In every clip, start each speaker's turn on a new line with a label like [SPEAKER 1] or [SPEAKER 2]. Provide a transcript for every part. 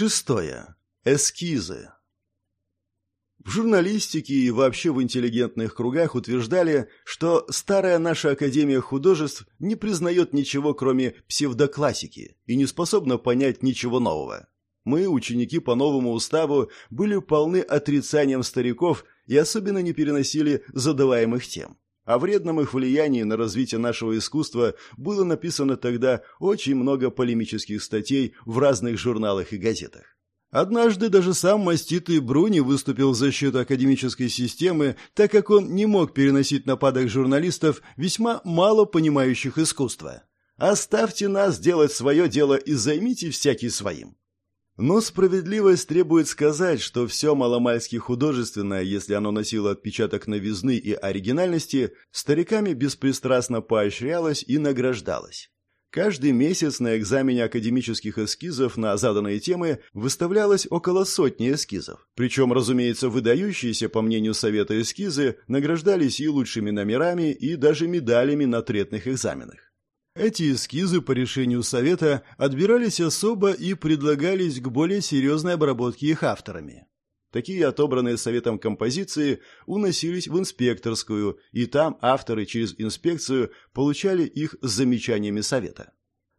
[SPEAKER 1] Шестое. Эскизы. В журналистике и вообще в интеллигентных кругах утверждали, что старая наша Академия художеств не признает ничего, кроме псевдоклассики, и не способна понять ничего нового. Мы, ученики по новому уставу, были полны отрицанием стариков и особенно не переносили задаваемых тем. О вредном их влиянии на развитие нашего искусства было написано тогда очень много полемических статей в разных журналах и газетах. Однажды даже сам маститый Бруни выступил в защиту академической системы, так как он не мог переносить нападок журналистов, весьма мало понимающих искусства. «Оставьте нас делать свое дело и займите всякий своим». Но справедливость требует сказать, что все маломальски художественное, если оно носило отпечаток новизны и оригинальности, стариками беспристрастно поощрялось и награждалось. Каждый месяц на экзамене академических эскизов на заданные темы выставлялось около сотни эскизов. Причем, разумеется, выдающиеся, по мнению Совета эскизы, награждались и лучшими номерами, и даже медалями на третных экзаменах. Эти эскизы по решению Совета отбирались особо и предлагались к более серьезной обработке их авторами. Такие отобранные Советом композиции уносились в инспекторскую, и там авторы через инспекцию получали их с замечаниями Совета.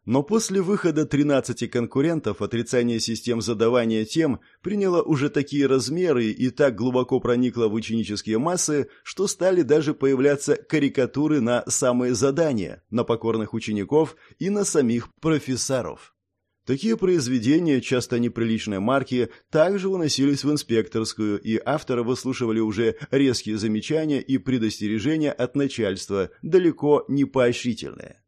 [SPEAKER 1] Но после выхода 13 конкурентов отрицание систем задавания тем приняло уже такие размеры и так глубоко проникло в ученические массы, что стали даже появляться карикатуры на самые задания, на покорных учеников и на самих профессоров. Такие произведения, часто неприличной марки, также уносились в инспекторскую, и авторы выслушивали уже резкие замечания и предостережения от начальства, далеко не поощрительные.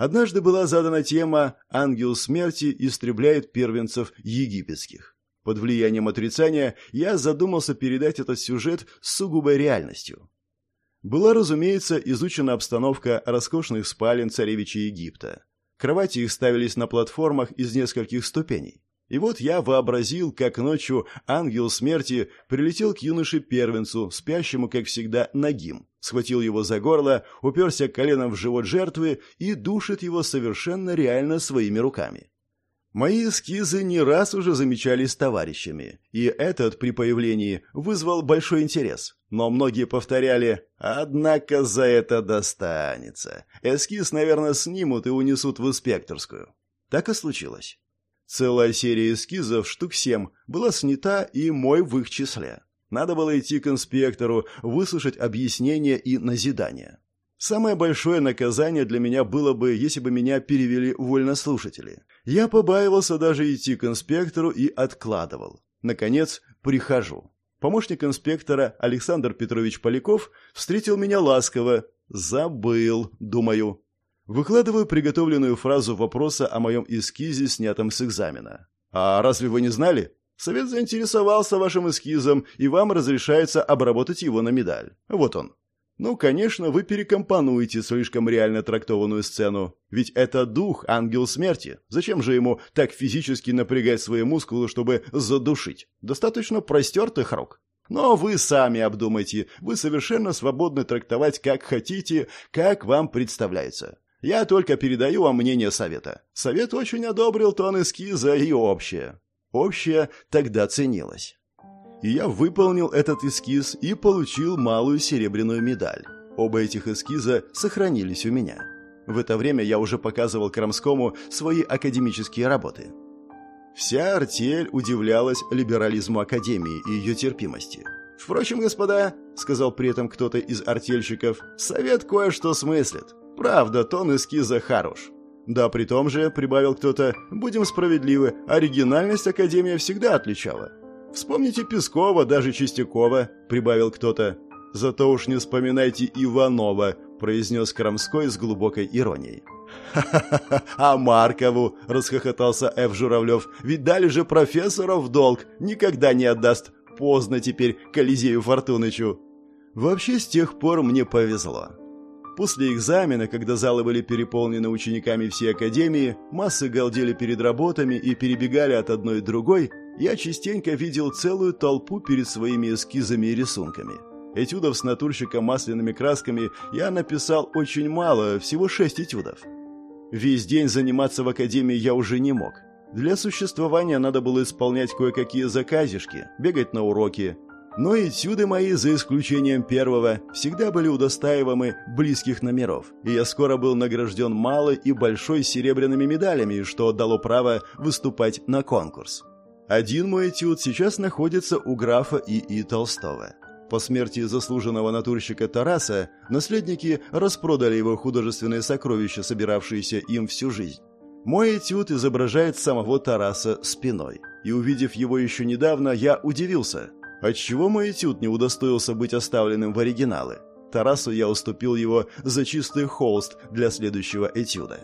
[SPEAKER 1] Однажды была задана тема «Ангел смерти истребляет первенцев египетских». Под влиянием отрицания я задумался передать этот сюжет с сугубой реальностью. Была, разумеется, изучена обстановка роскошных спален царевича Египта. Кровати их ставились на платформах из нескольких ступеней. И вот я вообразил, как ночью ангел смерти прилетел к юноше-первенцу, спящему, как всегда, нагим, схватил его за горло, уперся коленом в живот жертвы и душит его совершенно реально своими руками. Мои эскизы не раз уже замечались товарищами, и этот при появлении вызвал большой интерес. Но многие повторяли «Однако за это достанется». Эскиз, наверное, снимут и унесут в инспекторскую. Так и случилось. Целая серия эскизов, штук семь, была снята и мой в их числе. Надо было идти к инспектору, выслушать объяснения и назидания. Самое большое наказание для меня было бы, если бы меня перевели вольнослушатели. Я побаивался даже идти к инспектору и откладывал. Наконец, прихожу. Помощник инспектора Александр Петрович Поляков встретил меня ласково. «Забыл», думаю. Выкладываю приготовленную фразу вопроса о моем эскизе, снятом с экзамена. «А разве вы не знали? Совет заинтересовался вашим эскизом, и вам разрешается обработать его на медаль. Вот он». Ну, конечно, вы перекомпонуете слишком реально трактованную сцену. Ведь это дух, ангел смерти. Зачем же ему так физически напрягать свои мускулы, чтобы задушить? Достаточно простертых рук. Но вы сами обдумайте. Вы совершенно свободны трактовать как хотите, как вам представляется. Я только передаю вам мнение совета. Совет очень одобрил тон эскиза и общее. Общее тогда ценилось. И я выполнил этот эскиз и получил малую серебряную медаль. Оба этих эскиза сохранились у меня. В это время я уже показывал Крамскому свои академические работы. Вся артель удивлялась либерализму Академии и ее терпимости. «Впрочем, господа», — сказал при этом кто-то из артельщиков, — «совет кое-что смыслит. Правда, тон эскиза хорош. Да, при том же, прибавил кто-то, будем справедливы, оригинальность Академия всегда отличала. Вспомните Пескова, даже Чистякова, прибавил кто-то. Зато уж не вспоминайте Иванова, произнес Крамской с глубокой иронией. «Ха-ха-ха! А Маркову!» – расхохотался Ф. Журавлев. «Ведь же профессора в долг! Никогда не отдаст! Поздно теперь Колизею Фортунычу!» Вообще, с тех пор мне повезло. После экзамена, когда залы были переполнены учениками всей академии, массы галдели перед работами и перебегали от одной к другой, я частенько видел целую толпу перед своими эскизами и рисунками. Этюдов с натурщиком масляными красками я написал очень мало, всего шесть этюдов. Весь день заниматься в академии я уже не мог. Для существования надо было исполнять кое-какие заказишки, бегать на уроки. Но этюды мои, за исключением первого, всегда были удостаиваемы близких номеров, и я скоро был награжден малой и большой серебряными медалями, что дало право выступать на конкурс. Один мой этюд сейчас находится у графа И.И. Толстого. По смерти заслуженного натурщика Тараса наследники распродали его художественные сокровища, собиравшиеся им всю жизнь. Мой этюд изображает самого Тараса спиной. И увидев его еще недавно, я удивился. Отчего мой этюд не удостоился быть оставленным в оригинале? Тарасу я уступил его за чистый холст для следующего этюда.